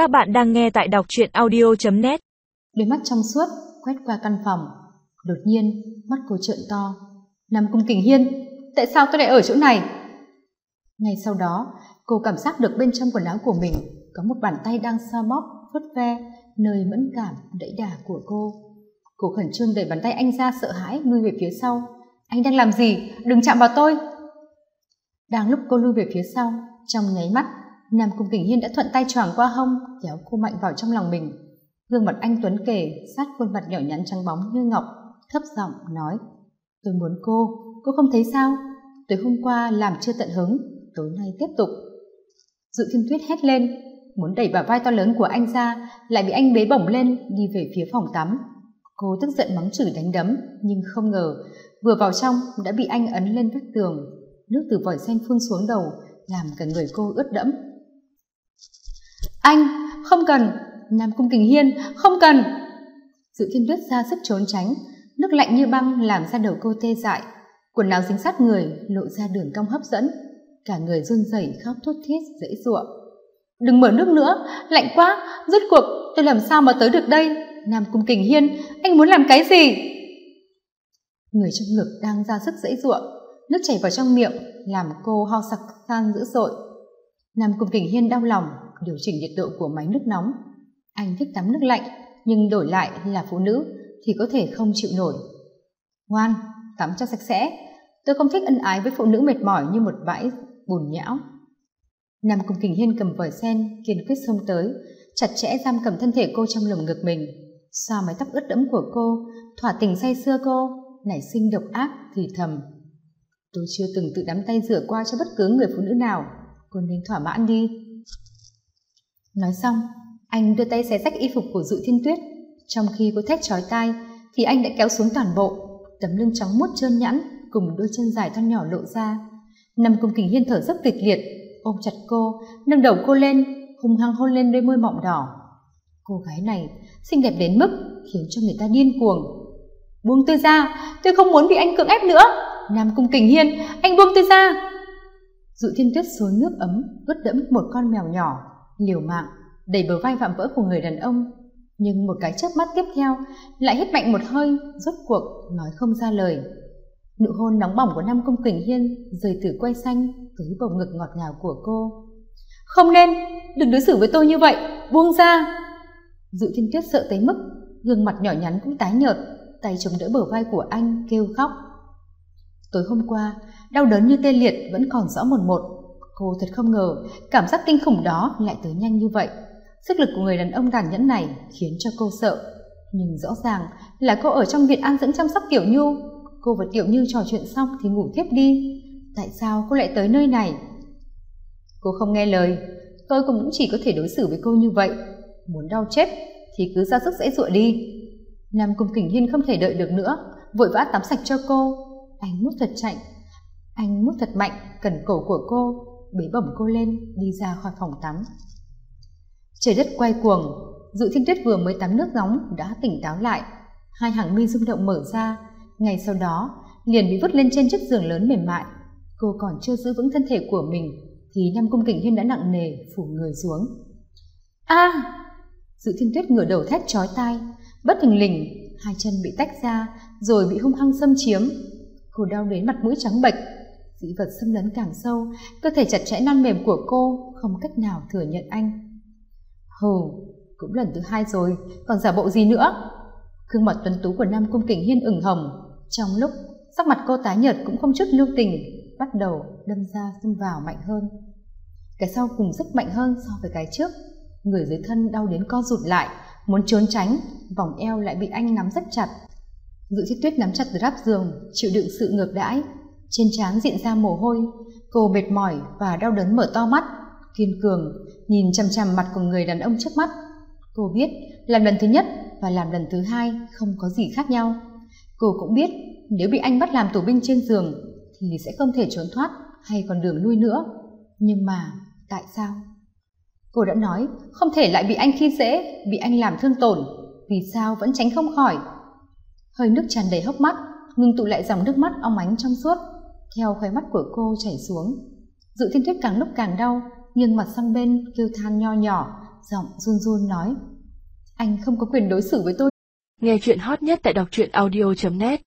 Các bạn đang nghe tại đọc truyện audio.net Đôi mắt trong suốt quét qua căn phòng. Đột nhiên, mắt cô trợn to. Nam Cung Kình Hiên, tại sao tôi lại ở chỗ này? Ngay sau đó, cô cảm giác được bên trong quần áo của mình có một bàn tay đang xoa bóp, vuốt ve nơi mẫn cảm đẫy đà của cô. Cô khẩn trương đẩy bàn tay anh ra sợ hãi lui về phía sau. Anh đang làm gì? Đừng chạm vào tôi! Đang lúc cô lui về phía sau, trong nháy mắt nam cung kình hiên đã thuận tay choàng qua hông, kéo cô mạnh vào trong lòng mình. Gương mặt anh tuấn kề, sát khuôn mặt nhỏ nhắn trắng bóng như ngọc, thấp giọng nói, tôi muốn cô cô không thấy sao? Tối hôm qua làm chưa tận hứng, tối nay tiếp tục. Dự thiên tuyết hét lên, muốn đẩy bả vai to lớn của anh ra, lại bị anh bế bổng lên, đi về phía phòng tắm. Cô tức giận mắng chửi đánh đấm, nhưng không ngờ, vừa vào trong đã bị anh ấn lên vách tường. Nước từ vòi sen phun xuống đầu, làm cả người cô ướt đẫm anh, không cần. Nam cung kình hiên, không cần. Dự thiên tuyết ra sức trốn tránh, nước lạnh như băng làm ra đầu cô tê dại. Quần áo dính sát người, lộ ra đường cong hấp dẫn. Cả người run rẩy khóc thút thít, dễ dụa. Đừng mở nước nữa, lạnh quá. Rốt cuộc, tôi làm sao mà tới được đây? Nam cung kình hiên, anh muốn làm cái gì? Người trong ngực đang ra sức dễ dụa. Nước chảy vào trong miệng, làm cô ho sặc khan dữ dội. Nam cung kình hiên đau lòng điều chỉnh nhiệt độ của máy nước nóng. Anh thích tắm nước lạnh, nhưng đổi lại là phụ nữ thì có thể không chịu nổi. Ngoan, tắm cho sạch sẽ. Tôi không thích ân ái với phụ nữ mệt mỏi như một bãi bùn nhão. Nam cung kình hiên cầm vòi sen, kiên quyết xông tới, chặt chẽ giam cầm thân thể cô trong lồng ngực mình. Xoa mái tóc ướt đẫm của cô, thỏa tình say sưa cô, nảy sinh độc ác, thì thầm. Tôi chưa từng tự đắm tay rửa qua cho bất cứ người phụ nữ nào. Cô nên thỏa mãn đi nói xong, anh đưa tay xé rách y phục của dụ thiên tuyết. Trong khi cô thét chói tai, thì anh đã kéo xuống toàn bộ, tấm lưng trắng muốt trơn nhẵn cùng đôi chân dài thon nhỏ lộ ra. Nằm cùng kình hiên thở rất kịch liệt, ôm chặt cô, nâng đầu cô lên, hung hăng hôn lên đôi môi mọng đỏ. Cô gái này xinh đẹp đến mức khiến cho người ta điên cuồng. Buông tôi ra, tôi không muốn bị anh cưỡng ép nữa. Nam cung kình hiên, anh buông tôi ra. Dụ thiên tuyết xối nước ấm ướt đẫm một con mèo nhỏ liều mạng, đẩy bờ vai vạm vỡ của người đàn ông. Nhưng một cái chớp mắt tiếp theo lại hít mạnh một hơi, rốt cuộc nói không ra lời. Nụ hôn nóng bỏng của nam công kình hiên rời từ quay xanh tới bầu ngực ngọt ngào của cô. Không nên, đừng đối xử với tôi như vậy, buông ra. Dự thiên tuyết sợ tới mức gương mặt nhỏ nhắn cũng tái nhợt, tay chống đỡ bờ vai của anh, kêu khóc. Tối hôm qua, đau đớn như tê liệt vẫn còn rõ một một cô thật không ngờ, cảm giác kinh khủng đó lại tới nhanh như vậy. Sức lực của người đàn ông tàn nhẫn này khiến cho cô sợ. Nhưng rõ ràng là cô ở trong viện an dưỡng chăm sóc tiểu nhu. Cô và tiểu như trò chuyện xong thì ngủ thiếp đi. Tại sao cô lại tới nơi này? Cô không nghe lời. Tôi cũng chỉ có thể đối xử với cô như vậy. Muốn đau chết thì cứ ra sức dễ dụa đi. Nam cung kình hiên không thể đợi được nữa, vội vã tắm sạch cho cô. Anh mút thật chạy anh mút thật mạnh, cần cổ của cô bế bổng cô lên, đi ra khỏi phòng tắm. Trời đất quay cuồng, dự thiên tuyết vừa mới tắm nước nóng đã tỉnh táo lại. Hai hàng mi rung động mở ra, ngay sau đó, liền bị vứt lên trên chiếc giường lớn mềm mại. Cô còn chưa giữ vững thân thể của mình, thì nam cung kình hiên đã nặng nề phủ người xuống. A! Dự thiên tuyết ngửa đầu thét chói tai, bất thình lình, hai chân bị tách ra, rồi bị hung hăng xâm chiếm. Cô đau đến mặt mũi trắng bệch dị vật xâm lấn càng sâu, cơ thể chặt chẽ non mềm của cô không cách nào thừa nhận anh. Hừ, cũng lần thứ hai rồi, còn giả bộ gì nữa? Gương mặt tuấn tú của nam cung kình hiên ửng hồng. Trong lúc, sắc mặt cô tái nhợt cũng không chút lưu tình, bắt đầu đâm ra xông vào mạnh hơn. Cái sau cùng sức mạnh hơn so với cái trước. Người dưới thân đau đến co rụt lại, muốn trốn tránh, vòng eo lại bị anh nắm rất chặt. Dự chiếc tuyết nắm chặt ráp giường, chịu đựng sự ngược đãi trên trán diện ra mồ hôi, cô mệt mỏi và đau đớn mở to mắt. Kiên cường, nhìn chằm chằm mặt của người đàn ông trước mắt. Cô biết, làm lần thứ nhất và làm lần thứ hai không có gì khác nhau. Cô cũng biết, nếu bị anh bắt làm tù binh trên giường, thì sẽ không thể trốn thoát hay còn đường lui nữa. Nhưng mà, tại sao? Cô đã nói, không thể lại bị anh khi dễ, bị anh làm thương tổn. Vì sao vẫn tránh không khỏi? Hơi nước tràn đầy hốc mắt, ngưng tụ lại dòng nước mắt ong ánh trong suốt theo khóe mắt của cô chảy xuống. Dự thiên tuyết càng lúc càng đau, nhưng mặt sang bên kêu than nho nhỏ, giọng run run nói, anh không có quyền đối xử với tôi. Nghe chuyện hot nhất tại đọc audio net.